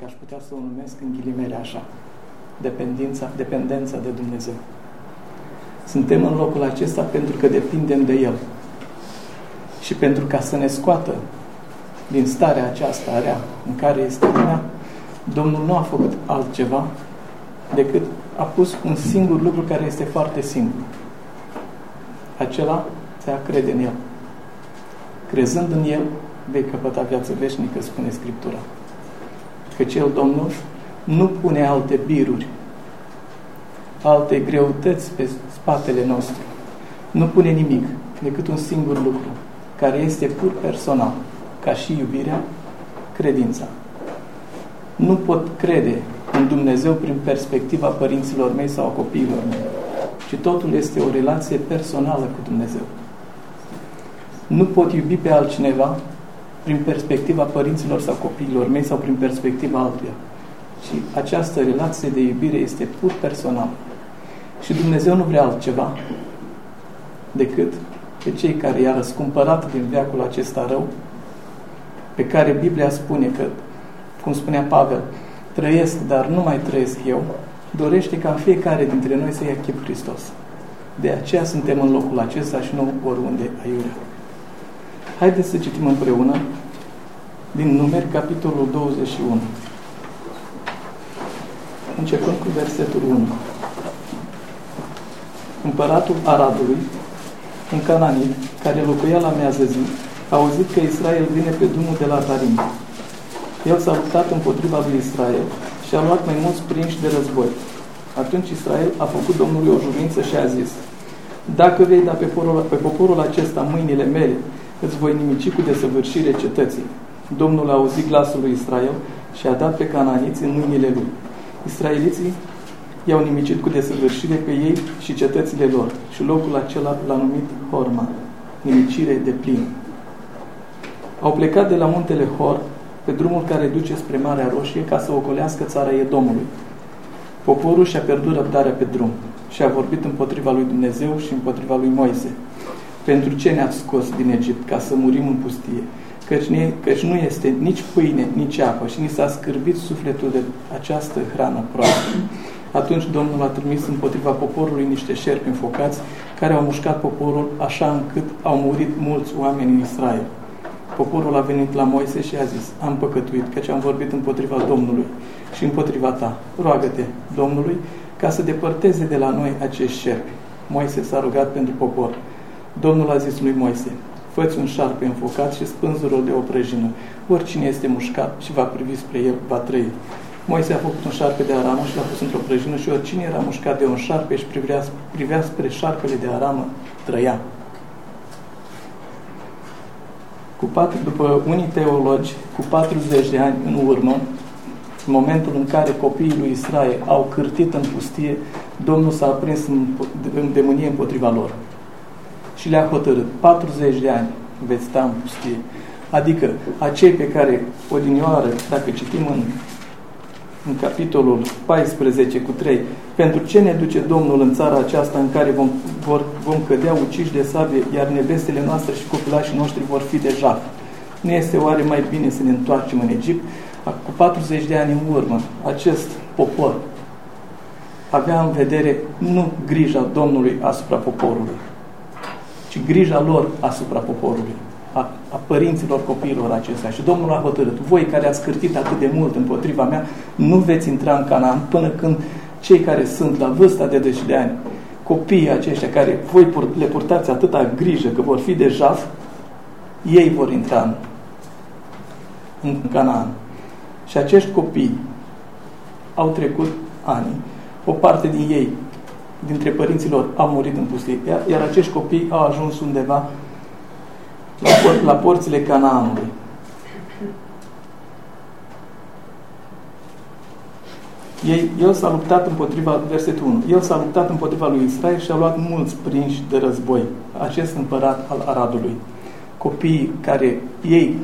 dacă aș putea să o numesc în ghilimele așa, dependența, dependența de Dumnezeu. Suntem în locul acesta pentru că depindem de El. Și pentru ca să ne scoată din starea aceasta rea în care este lumea, Domnul nu a făcut altceva decât a pus un singur lucru care este foarte simplu. Acela de a crede în El. Crezând în El, vei căpăta viață veșnică, spune Scriptura. Că cel Domnul nu pune alte biruri, alte greutăți pe spatele nostru. Nu pune nimic decât un singur lucru, care este pur personal, ca și iubirea, credința. Nu pot crede în Dumnezeu prin perspectiva părinților mei sau a copiilor mei, ci totul este o relație personală cu Dumnezeu. Nu pot iubi pe altcineva prin perspectiva părinților sau copiilor mei sau prin perspectiva altuia. Și această relație de iubire este pur personală. Și Dumnezeu nu vrea altceva decât pe cei care i-a răscumpărat din veacul acesta rău, pe care Biblia spune că, cum spunea Pavel, trăiesc, dar nu mai trăiesc eu, dorește ca fiecare dintre noi să ia chip Hristos. De aceea suntem în locul acesta și nu oriunde aiurea. Haideți să citim împreună din numeri, capitolul 21. Începând cu versetul 1. Împăratul Aradului, un cananit, care locuia la mează zi, a auzit că Israel vine pe drumul de la Tarim. El s-a luptat împotriva lui Israel și a luat mai mulți prinși de război. Atunci Israel a făcut Domnului o jurință și a zis, Dacă vei da pe poporul, pe poporul acesta mâinile mele, îți voi nimici cu desăvârșire cetății. Domnul a auzit glasul lui Israel și a dat pe cananiți în mâinile lui. Israeliții i-au nimicit cu desăvârșire pe ei și cetățile lor și locul acela l-a numit Horma, nimicire de plin. Au plecat de la muntele Hor pe drumul care duce spre Marea Roșie ca să ocolească țara Edomului. Poporul și-a pierdut răbdarea pe drum și a vorbit împotriva lui Dumnezeu și împotriva lui Moise. Pentru ce ne-ați scos din Egipt ca să murim în pustie? Căci, ne, căci nu este nici pâine, nici apă și ni s-a scârbit sufletul de această hrană proastă. Atunci Domnul a trimis împotriva poporului niște șerpi înfocați care au mușcat poporul așa încât au murit mulți oameni în Israel. Poporul a venit la Moise și a zis, am păcătuit, căci am vorbit împotriva Domnului și împotriva ta. Roagă-te Domnului ca să depărteze de la noi acești șerpi. Moise s-a rugat pentru popor. Domnul a zis lui Moise, făți un șarpe înfocat și spânzurul de o prăjină. Oricine este mușcat și va privi spre el, va trăi. Moise a făcut un șarpe de aramă și l-a pus într-o prăjină și oricine era mușcat de un șarpe și privea, privea spre șarpele de aramă, trăia. Cu patru, după unii teologi, cu 40 de ani în urmă, în momentul în care copiii lui Israel au cârtit în pustie, Domnul s-a aprins în, în demonie împotriva lor. Și le-a hotărât, 40 de ani veți sta în pustie. Adică acei pe care odinioară, dacă citim în în capitolul 14 cu 3, pentru ce ne duce Domnul în țara aceasta în care vom, vor, vom cădea uciși de sabie, iar nevestele noastre și copilașii noștri vor fi de jaf? Nu este oare mai bine să ne întoarcem în Egipt? Cu 40 de ani în urmă, acest popor avea în vedere nu grija Domnului asupra poporului, ci grija lor asupra poporului a, a părinților copiilor acestea. Și Domnul a hotărât, voi care ați scârtit atât de mult împotriva mea, nu veți intra în Canaan până când cei care sunt la vârsta de 10 de ani, copiii aceștia care voi le purtați atâta grijă că vor fi de jaf, ei vor intra în, în Canaan. Și acești copii au trecut ani. O parte din ei, dintre părinților, au murit în pustie, iar, iar acești copii au ajuns undeva la, por- la porțile Canaanului. Ei, el s-a luptat împotriva, versetul 1, el s-a luptat împotriva lui Israel și a luat mulți prinși de război, acest împărat al Aradului. Copiii care ei,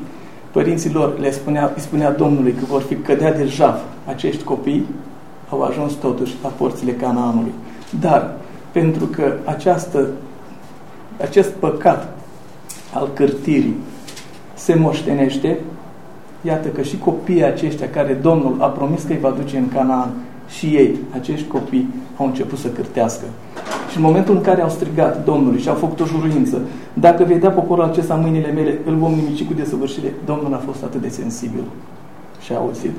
părinții lor, le spunea, îi spunea Domnului că vor fi cădea de jaf, acești copii au ajuns totuși la porțile Canaanului. Dar, pentru că această, acest păcat al cârtirii se moștenește, iată că și copiii aceștia care Domnul a promis că îi va duce în Canaan, și ei, acești copii, au început să cârtească. Și în momentul în care au strigat Domnului și au făcut o juruință, dacă vei da poporul acesta în mâinile mele, îl vom nimici cu desăvârșire, Domnul a fost atât de sensibil și a auzit.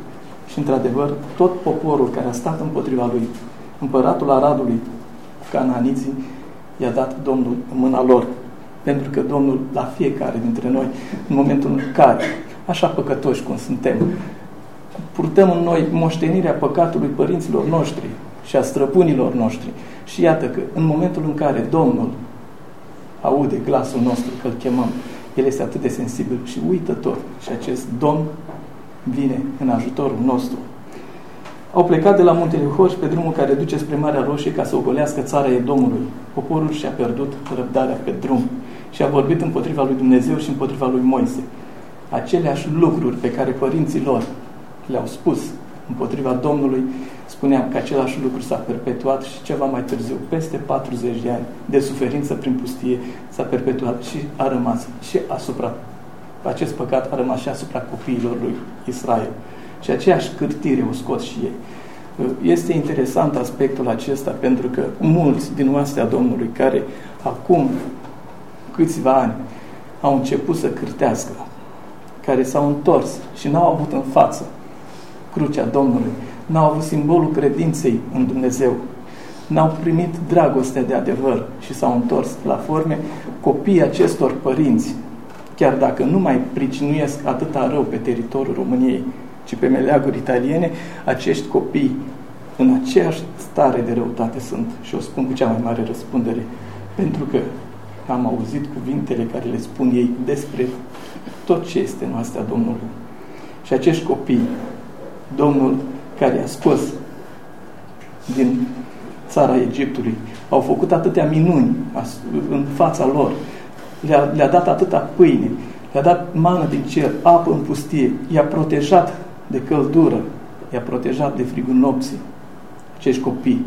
Și într-adevăr, tot poporul care a stat împotriva lui, împăratul Aradului, cananiții, i-a dat Domnul în mâna lor. Pentru că Domnul, la fiecare dintre noi, în momentul în care, așa păcătoși cum suntem, purtăm în noi moștenirea păcatului părinților noștri și a străpunilor noștri. Și iată că în momentul în care Domnul aude glasul nostru, că îl chemăm, El este atât de sensibil și uită tot. Și acest Domn vine în ajutorul nostru. Au plecat de la muntele Hoș pe drumul care duce spre Marea Roșie ca să ogolească țara Edomului. Poporul și-a pierdut răbdarea pe drum și a vorbit împotriva lui Dumnezeu și împotriva lui Moise. Aceleași lucruri pe care părinții lor le-au spus împotriva Domnului, spuneam că același lucru s-a perpetuat și ceva mai târziu, peste 40 de ani de suferință prin pustie, s-a perpetuat și a rămas și asupra, acest păcat a rămas și asupra copiilor lui Israel. Și aceeași cârtire o scot și ei. Este interesant aspectul acesta pentru că mulți din oastea Domnului care acum câțiva ani au început să cârtească, care s-au întors și n-au avut în față crucea Domnului, n-au avut simbolul credinței în Dumnezeu, n-au primit dragostea de adevăr și s-au întors la forme, copiii acestor părinți, chiar dacă nu mai pricinuiesc atâta rău pe teritoriul României, ci pe meleaguri italiene, acești copii în aceeași stare de răutate sunt și o spun cu cea mai mare răspundere, pentru că am auzit cuvintele care le spun ei despre tot ce este noastră Domnului. Și acești copii Domnul care a scos din țara Egiptului. Au făcut atâtea minuni în fața lor. Le-a, le dat atâta pâine, le-a dat mană din cer, apă în pustie, i-a protejat de căldură, i-a protejat de frigul nopții. Acești copii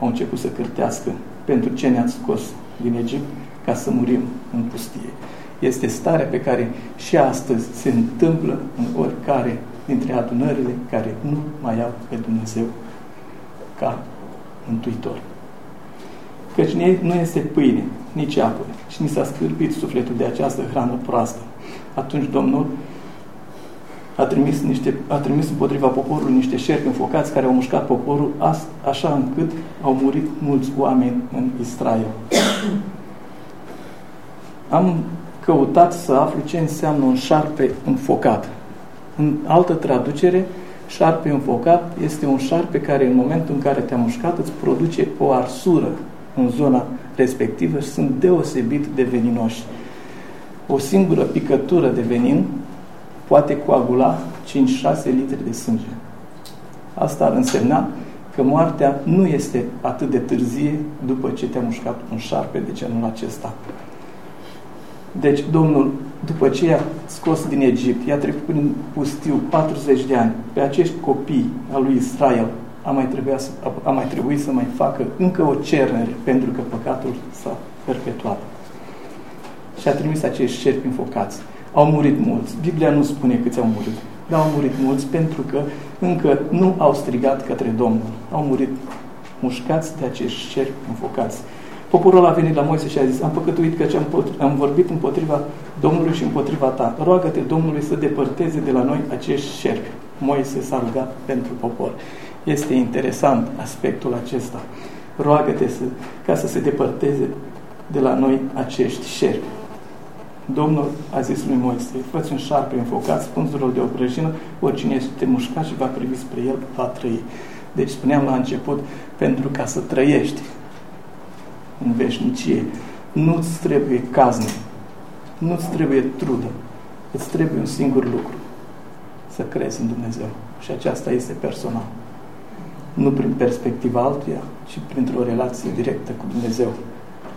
au început să cârtească pentru ce ne-ați scos din Egipt ca să murim în pustie. Este starea pe care și astăzi se întâmplă în oricare dintre adunările care nu mai au pe Dumnezeu ca mântuitor. Căci nu este pâine, nici apă, și ni s-a scârbit sufletul de această hrană proastă. Atunci Domnul a trimis, niște, a trimis împotriva poporului niște șerpi înfocați care au mușcat poporul așa încât au murit mulți oameni în Israel. Am căutat să aflu ce înseamnă un șarpe înfocat. În altă traducere, șarpe înfocat este un șarpe care în momentul în care te-a mușcat îți produce o arsură în zona respectivă și sunt deosebit de veninoși. O singură picătură de venin poate coagula 5-6 litri de sânge. Asta ar însemna că moartea nu este atât de târzie după ce te-a mușcat un șarpe de genul acesta. Deci Domnul, după ce i-a scos din Egipt, i-a trecut prin pustiu 40 de ani, pe acești copii al lui Israel a mai, trebuit să, a mai trebuit să mai facă încă o cernere, pentru că păcatul s-a perpetuat. Și a trimis acești șerpi înfocați. Au murit mulți. Biblia nu spune câți au murit, dar au murit mulți pentru că încă nu au strigat către Domnul. Au murit mușcați de acești șerpi înfocați. Poporul a venit la Moise și a zis, am păcătuit că am, am vorbit împotriva Domnului și împotriva ta. Roagă-te Domnului să depărteze de la noi acești șerpi. Moise s-a rugat pentru popor. Este interesant aspectul acesta. Roagă-te să, ca să se depărteze de la noi acești șerpi. Domnul a zis lui Moise, fă un șarpe înfocat, spânzurul de o prăjină, oricine este mușcat și va privi spre el, va trăi. Deci spuneam la început, pentru ca să trăiești, în veșnicie. Nu-ți trebuie cazne, nu-ți trebuie trudă, îți trebuie un singur lucru, să crezi în Dumnezeu. Și aceasta este personal. Nu prin perspectiva altuia, ci printr-o relație directă cu Dumnezeu.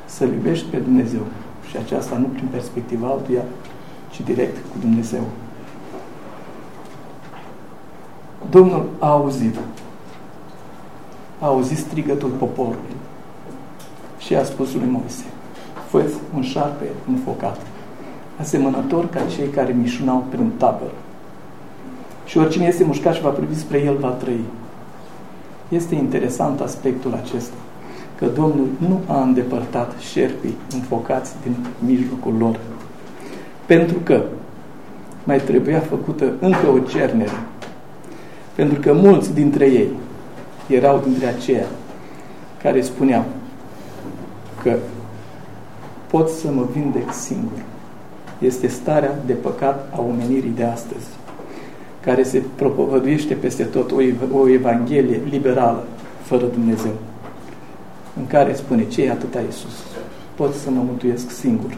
Să iubești pe Dumnezeu. Și aceasta nu prin perspectiva altuia, ci direct cu Dumnezeu. Domnul a auzit. A auzit strigătul poporului și a spus lui Moise, fă un șarpe înfocat, asemănător ca cei care mișunau prin tabără. și oricine este mușcat și va privi spre el va trăi. Este interesant aspectul acesta, că Domnul nu a îndepărtat șerpii înfocați din mijlocul lor. Pentru că mai trebuia făcută încă o cernere. Pentru că mulți dintre ei erau dintre aceia care spuneau că pot să mă vindec singur. Este starea de păcat a omenirii de astăzi, care se propovăduiește peste tot o, o evanghelie liberală, fără Dumnezeu, în care spune, ce e atâta Iisus? Pot să mă mântuiesc singur.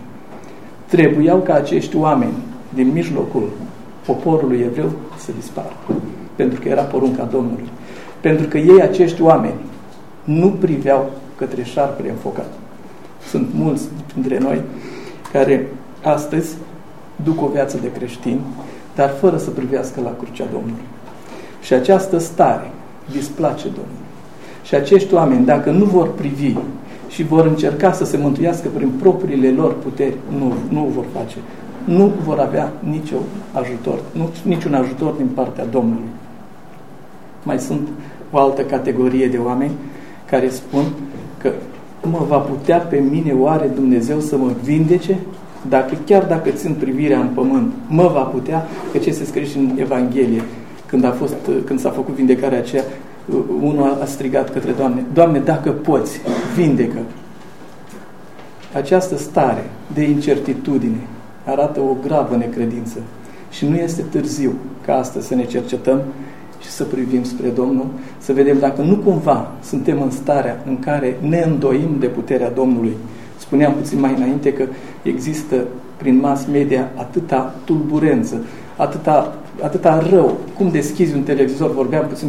Trebuiau ca acești oameni din mijlocul poporului evreu să dispară, pentru că era porunca Domnului. Pentru că ei, acești oameni, nu priveau către șarpele înfocat. Sunt mulți dintre noi care astăzi duc o viață de creștini, dar fără să privească la crucea Domnului. Și această stare displace Domnului. Și acești oameni, dacă nu vor privi și vor încerca să se mântuiască prin propriile lor puteri, nu, nu vor face. Nu vor avea nicio ajutor, nu, niciun ajutor din partea Domnului. Mai sunt o altă categorie de oameni care spun că mă va putea pe mine oare Dumnezeu să mă vindece? Dacă, chiar dacă țin privirea în pământ, mă va putea, că ce se scrie și în Evanghelie, când, a fost, când s-a făcut vindecarea aceea, unul a strigat către Doamne, Doamne, dacă poți, vindecă. Această stare de incertitudine arată o gravă necredință și nu este târziu ca astăzi să ne cercetăm și să privim spre Domnul, să vedem dacă nu cumva suntem în starea în care ne îndoim de puterea Domnului. Spuneam puțin mai înainte că există prin mass media atâta tulburență, atâta, atâta rău. Cum deschizi un televizor, vorbeam puțin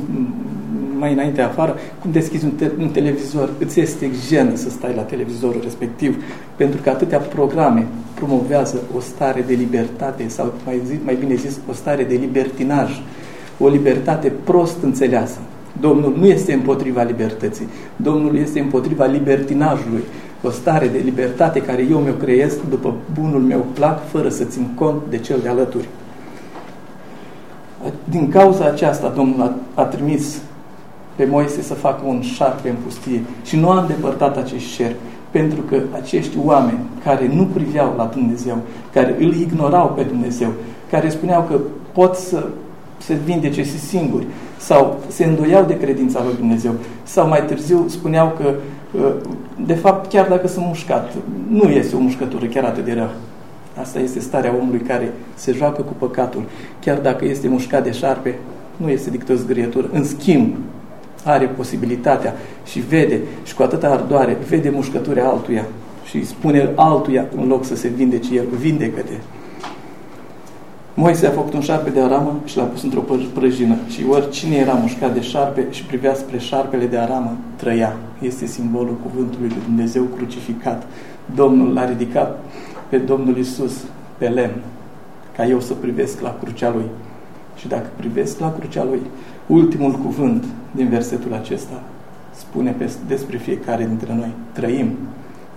mai înainte afară, cum deschizi un, te- un televizor, îți este jenă să stai la televizorul respectiv, pentru că atâtea programe promovează o stare de libertate sau mai, zi, mai bine zis o stare de libertinaj o libertate prost înțeleasă. Domnul nu este împotriva libertății. Domnul este împotriva libertinajului. O stare de libertate care eu mi-o creez după bunul meu plac, fără să țin cont de cel de alături. Din cauza aceasta, Domnul a, a trimis pe Moise să facă un șarpe în pustie. Și nu a îndepărtat acești șerpi, pentru că acești oameni care nu priveau la Dumnezeu, care îl ignorau pe Dumnezeu, care spuneau că pot să se vindece și singuri sau se îndoiau de credința lui Dumnezeu sau mai târziu spuneau că uh, de fapt chiar dacă sunt mușcat nu este o mușcătură chiar atât de rea. Asta este starea omului care se joacă cu păcatul. Chiar dacă este mușcat de șarpe nu este decât o zgârietură în schimb are posibilitatea și vede și cu atâta ardoare vede mușcătura altuia și spune altuia în loc să se vindece el, vindecă-te Moise a făcut un șarpe de aramă și l-a pus într-o prăjină și oricine era mușcat de șarpe și privea spre șarpele de aramă, trăia. Este simbolul cuvântului lui Dumnezeu crucificat. Domnul l-a ridicat pe Domnul Isus pe lemn, ca eu să privesc la crucea Lui. Și dacă privesc la crucea Lui, ultimul cuvânt din versetul acesta spune despre fiecare dintre noi. Trăim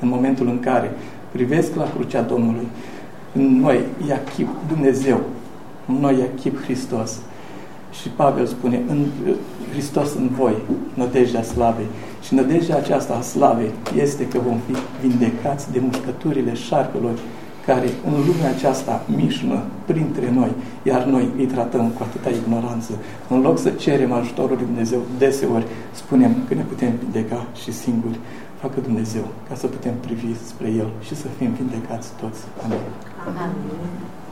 în momentul în care privesc la crucea Domnului în noi ia chip Dumnezeu, în noi ia chip Hristos. Și Pavel spune, în Hristos în voi, nădejdea slavei. Și nădejdea aceasta a slavei este că vom fi vindecați de mușcăturile șarpelor care în lumea aceasta mișnă printre noi, iar noi îi tratăm cu atâta ignoranță. În loc să cerem ajutorul lui Dumnezeu, deseori spunem că ne putem vindeca și singuri. Facă Dumnezeu ca să putem privi spre El și să fim vindecați toți. Amin. Amin.